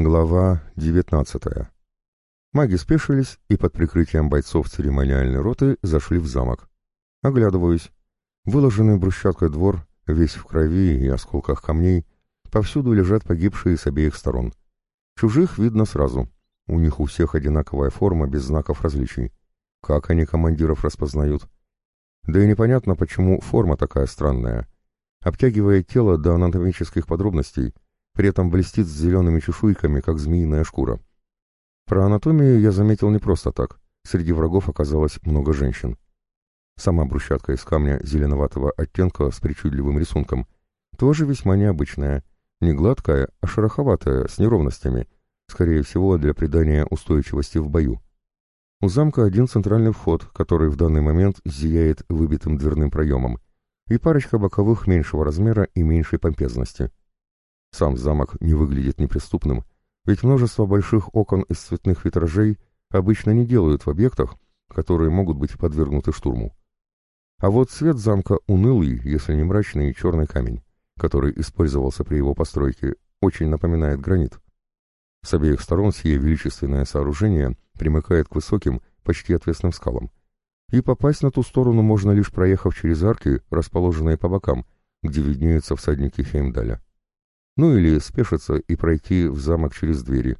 Глава 19. Маги спешились и под прикрытием бойцов церемониальной роты зашли в замок. Оглядываюсь. Выложенный брусчаткой двор, весь в крови и осколках камней, повсюду лежат погибшие с обеих сторон. Чужих видно сразу. У них у всех одинаковая форма без знаков различий. Как они командиров распознают? Да и непонятно, почему форма такая странная. Обтягивает тело до анатомических подробностей — при этом блестит с зелеными чешуйками, как змеиная шкура. Про анатомию я заметил не просто так. Среди врагов оказалось много женщин. Сама брусчатка из камня зеленоватого оттенка с причудливым рисунком тоже весьма необычная. Не гладкая, а шероховатая, с неровностями, скорее всего, для придания устойчивости в бою. У замка один центральный вход, который в данный момент зияет выбитым дверным проемом, и парочка боковых меньшего размера и меньшей помпезности. Сам замок не выглядит неприступным, ведь множество больших окон из цветных витражей обычно не делают в объектах, которые могут быть подвергнуты штурму. А вот цвет замка унылый, если не мрачный черный камень, который использовался при его постройке, очень напоминает гранит. С обеих сторон сие величественное сооружение примыкает к высоким, почти отвесным скалам. И попасть на ту сторону можно лишь проехав через арки, расположенные по бокам, где виднеются всадники Хеймдаля ну или спешиться и пройти в замок через двери.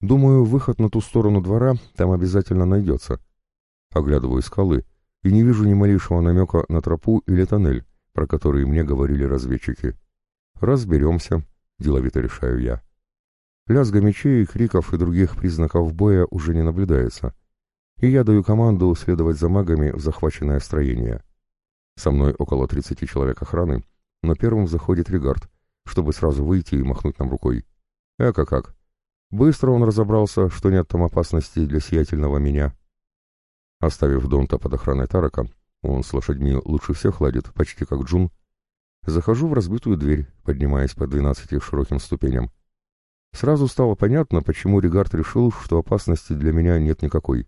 Думаю, выход на ту сторону двора там обязательно найдется. Оглядываю скалы и не вижу ни малейшего намека на тропу или тоннель, про которые мне говорили разведчики. Разберемся, деловито решаю я. Лязга мечей, криков и других признаков боя уже не наблюдается, и я даю команду следовать за магами в захваченное строение. Со мной около 30 человек охраны, но первым заходит Регард, чтобы сразу выйти и махнуть нам рукой. Эка как. Быстро он разобрался, что нет там опасности для сиятельного меня. Оставив Донта под охраной Тарака, он с лошадьми лучше всех ладит, почти как Джун, захожу в разбитую дверь, поднимаясь по двенадцати широким ступеням. Сразу стало понятно, почему Регард решил, что опасности для меня нет никакой.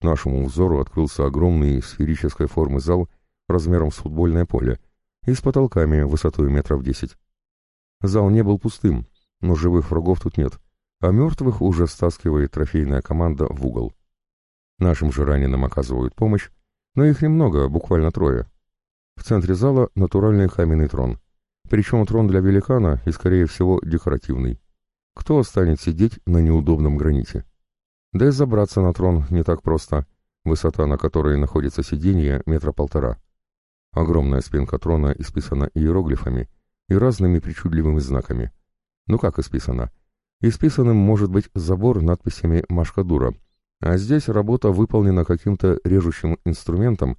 Нашему взору открылся огромный сферической формы зал размером с футбольное поле и с потолками высотой метров десять. Зал не был пустым, но живых врагов тут нет, а мертвых уже стаскивает трофейная команда в угол. Нашим же раненым оказывают помощь, но их немного, буквально трое. В центре зала натуральный каменный трон. Причем трон для великана и, скорее всего, декоративный. Кто станет сидеть на неудобном граните? Да и забраться на трон не так просто, высота на которой находится сиденье метра полтора. Огромная спинка трона исписана иероглифами — и разными причудливыми знаками. Ну как исписано? Исписанным может быть забор надписями «Машка дура», а здесь работа выполнена каким-то режущим инструментом,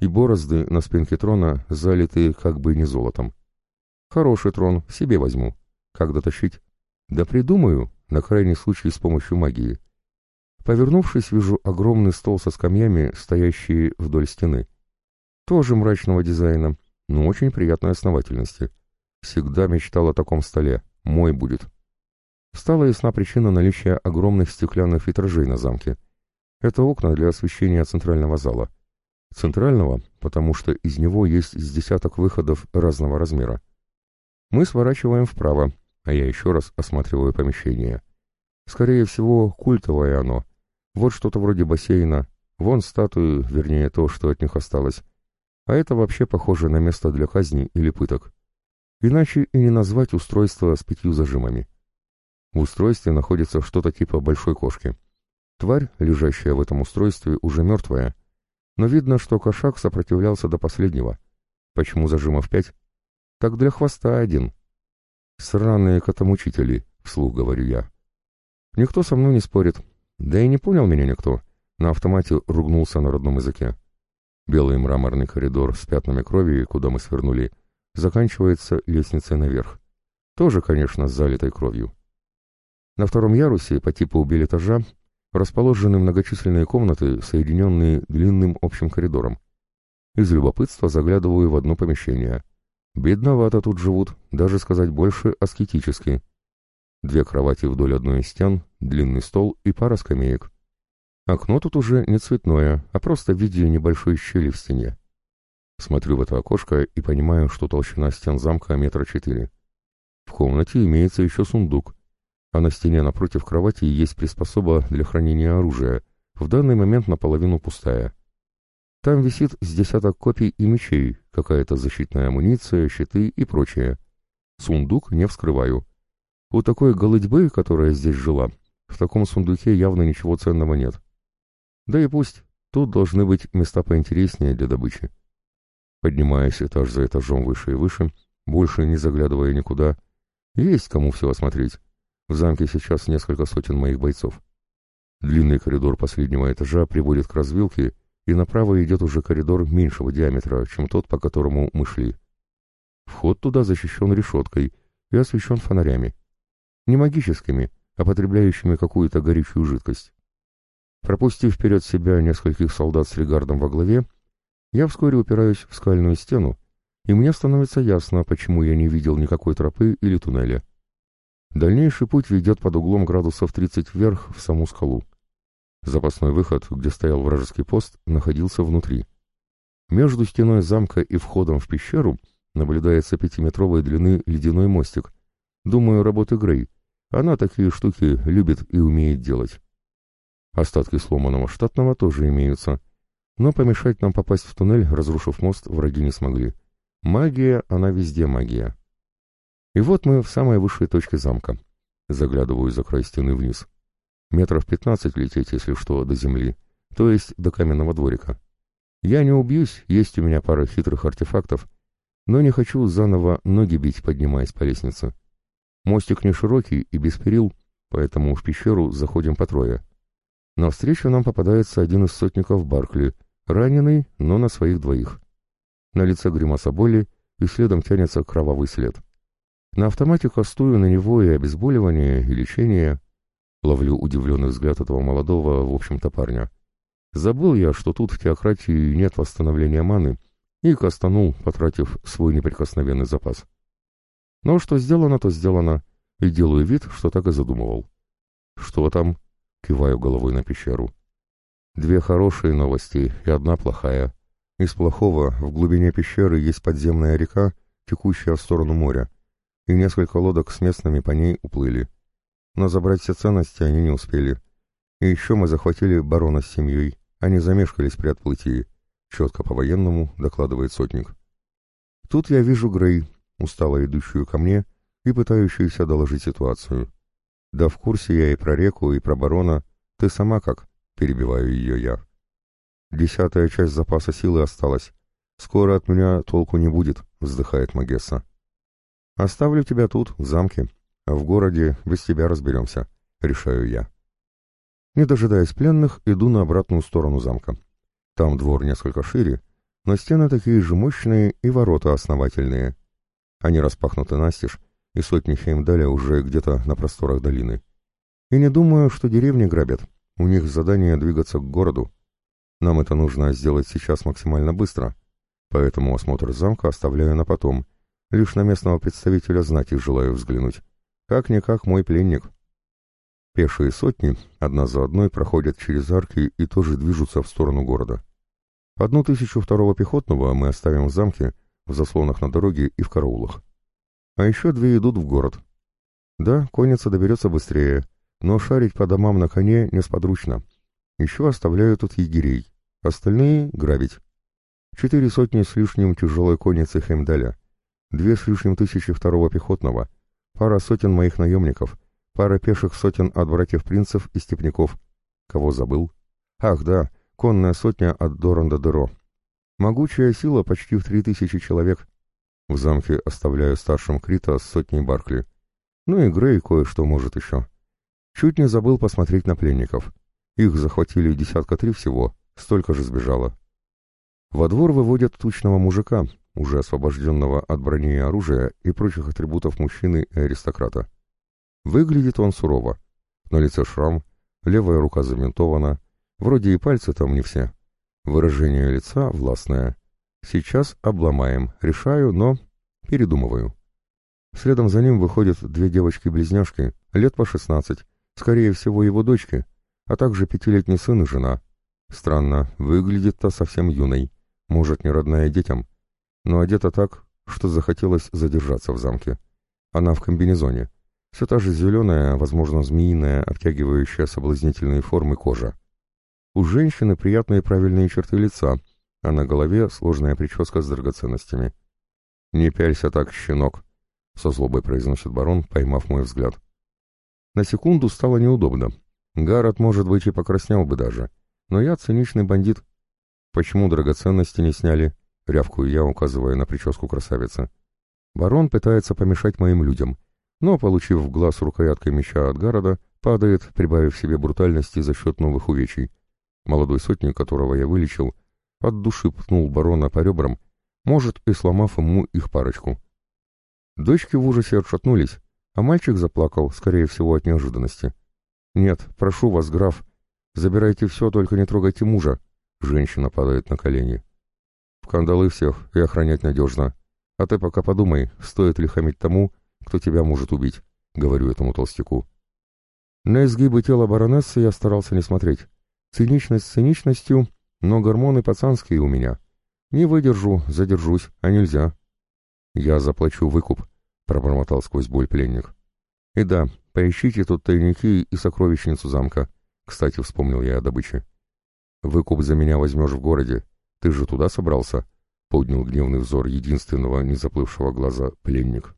и борозды на спинке трона залиты как бы не золотом. Хороший трон, себе возьму. Как дотащить? Да придумаю, на крайний случай с помощью магии. Повернувшись, вижу огромный стол со скамьями, стоящие вдоль стены. Тоже мрачного дизайна, но очень приятной основательности. Всегда мечтал о таком столе. Мой будет. Стала ясна причина наличия огромных стеклянных витражей на замке. Это окна для освещения центрального зала. Центрального, потому что из него есть с десяток выходов разного размера. Мы сворачиваем вправо, а я еще раз осматриваю помещение. Скорее всего, культовое оно. Вот что-то вроде бассейна. Вон статуи, вернее то, что от них осталось. А это вообще похоже на место для казни или пыток. Иначе и не назвать устройство с пятью зажимами. В устройстве находится что-то типа большой кошки. Тварь, лежащая в этом устройстве, уже мертвая, но видно, что кошак сопротивлялся до последнего. Почему зажимов пять? Так для хвоста один. Сраные котомучители, вслух говорю я. Никто со мной не спорит, да и не понял меня никто. На автомате ругнулся на родном языке. Белый мраморный коридор с пятнами крови, куда мы свернули, — заканчивается лестницей наверх. Тоже, конечно, с залитой кровью. На втором ярусе по типу билетажа расположены многочисленные комнаты, соединенные длинным общим коридором. Из любопытства заглядываю в одно помещение. Бедновато тут живут, даже сказать больше аскетически. Две кровати вдоль одной из стен, длинный стол и пара скамеек. Окно тут уже не цветное, а просто в виде небольшой щели в стене. Смотрю в это окошко и понимаю, что толщина стен замка метра четыре. В комнате имеется еще сундук, а на стене напротив кровати есть приспособа для хранения оружия, в данный момент наполовину пустая. Там висит с десяток копий и мечей, какая-то защитная амуниция, щиты и прочее. Сундук не вскрываю. У такой голыдьбы, которая здесь жила, в таком сундуке явно ничего ценного нет. Да и пусть, тут должны быть места поинтереснее для добычи. Поднимаясь этаж за этажом выше и выше, больше не заглядывая никуда, есть кому все осмотреть. В замке сейчас несколько сотен моих бойцов. Длинный коридор последнего этажа приводит к развилке, и направо идет уже коридор меньшего диаметра, чем тот, по которому мы шли. Вход туда защищен решеткой и освещен фонарями. Не магическими, а потребляющими какую-то горючую жидкость. Пропустив вперед себя нескольких солдат с регардом во главе, я вскоре упираюсь в скальную стену, и мне становится ясно, почему я не видел никакой тропы или туннеля. Дальнейший путь ведет под углом градусов 30 вверх в саму скалу. Запасной выход, где стоял вражеский пост, находился внутри. Между стеной замка и входом в пещеру наблюдается пятиметровой длины ледяной мостик. Думаю, работы Грей. Она такие штуки любит и умеет делать. Остатки сломанного штатного тоже имеются. Но помешать нам попасть в туннель, разрушив мост, враги не смогли. Магия, она везде магия. И вот мы в самой высшей точке замка. Заглядываю за край стены вниз. Метров пятнадцать лететь, если что, до земли, то есть до каменного дворика. Я не убьюсь, есть у меня пара хитрых артефактов, но не хочу заново ноги бить, поднимаясь по лестнице. Мостик не широкий и без перил, поэтому в пещеру заходим по трое. Навстречу нам попадается один из сотников Баркли, раненый, но на своих двоих. На лице гримаса боли, и следом тянется кровавый след. На автомате кастую на него и обезболивание, и лечение, Ловлю удивленный взгляд этого молодого, в общем-то, парня. Забыл я, что тут в теократии нет восстановления маны, и кастанул, потратив свой неприкосновенный запас. Но что сделано, то сделано, и делаю вид, что так и задумывал. «Что там?» — киваю головой на пещеру. «Две хорошие новости и одна плохая. Из плохого в глубине пещеры есть подземная река, текущая в сторону моря, и несколько лодок с местными по ней уплыли но забрать все ценности они не успели. И еще мы захватили барона с семьей, они замешкались при отплытии, четко по-военному докладывает сотник. Тут я вижу Грей, устало идущую ко мне и пытающуюся доложить ситуацию. Да в курсе я и про реку, и про барона. Ты сама как? Перебиваю ее я. Десятая часть запаса силы осталась. Скоро от меня толку не будет, вздыхает Магесса. Оставлю тебя тут, в замке, а в городе без тебя разберемся, решаю я. Не дожидаясь пленных, иду на обратную сторону замка. Там двор несколько шире, но стены такие же мощные и ворота основательные. Они распахнуты настежь, и сотни Хеймдаля уже где-то на просторах долины. И не думаю, что деревни грабят. У них задание двигаться к городу. Нам это нужно сделать сейчас максимально быстро, поэтому осмотр замка оставляю на потом. Лишь на местного представителя знати желаю взглянуть. Как-никак мой пленник. Пешие сотни одна за одной проходят через арки и тоже движутся в сторону города. Одну тысячу второго пехотного мы оставим в замке, в заслонах на дороге и в караулах. А еще две идут в город. Да, конница доберется быстрее, но шарить по домам на коне несподручно. Еще оставляю тут егерей, остальные — грабить. Четыре сотни с лишним тяжелой конницы Хемдаля, две с лишним тысячи второго пехотного — пара сотен моих наемников, пара пеших сотен от братьев-принцев и степняков. Кого забыл? Ах, да, конная сотня от Доранда Деро. Могучая сила почти в три тысячи человек. В замке оставляю старшим Крита с сотней Баркли. Ну и Грей кое-что может еще. Чуть не забыл посмотреть на пленников. Их захватили десятка три всего, столько же сбежало. Во двор выводят тучного мужика, уже освобожденного от брони и оружия и прочих атрибутов мужчины и аристократа. Выглядит он сурово. На лице шрам, левая рука заментована, вроде и пальцы там не все. Выражение лица властное. Сейчас обломаем, решаю, но передумываю. Следом за ним выходят две девочки-близняшки, лет по шестнадцать, скорее всего его дочки, а также пятилетний сын и жена. Странно, выглядит-то совсем юной, может, не родная детям но одета так, что захотелось задержаться в замке. Она в комбинезоне. Все та же зеленая, возможно, змеиная, обтягивающая соблазнительные формы кожа. У женщины приятные правильные черты лица, а на голове сложная прическа с драгоценностями. «Не пялься так, щенок», — со злобой произносит барон, поймав мой взгляд. На секунду стало неудобно. Гаррет, может быть, и покраснел бы даже. Но я циничный бандит. Почему драгоценности не сняли? Рявкую я, указывая на прическу красавицы. Барон пытается помешать моим людям, но, получив в глаз рукояткой меча от Гарода, падает, прибавив себе брутальности за счет новых увечий. Молодой сотник, которого я вылечил, от души пнул барона по ребрам, может, и сломав ему их парочку. Дочки в ужасе отшатнулись, а мальчик заплакал, скорее всего, от неожиданности. «Нет, прошу вас, граф, забирайте все, только не трогайте мужа», — женщина падает на колени. «В кандалы всех и охранять надежно. А ты пока подумай, стоит ли хамить тому, кто тебя может убить», — говорю этому толстяку. На изгибы тела баронессы я старался не смотреть. Циничность циничностью, но гормоны пацанские у меня. Не выдержу, задержусь, а нельзя. Я заплачу выкуп, — пробормотал сквозь боль пленник. И да, поищите тут тайники и сокровищницу замка. Кстати, вспомнил я о добыче. Выкуп за меня возьмешь в городе. Ты же туда собрался? — поднял гневный взор единственного незаплывшего глаза пленник.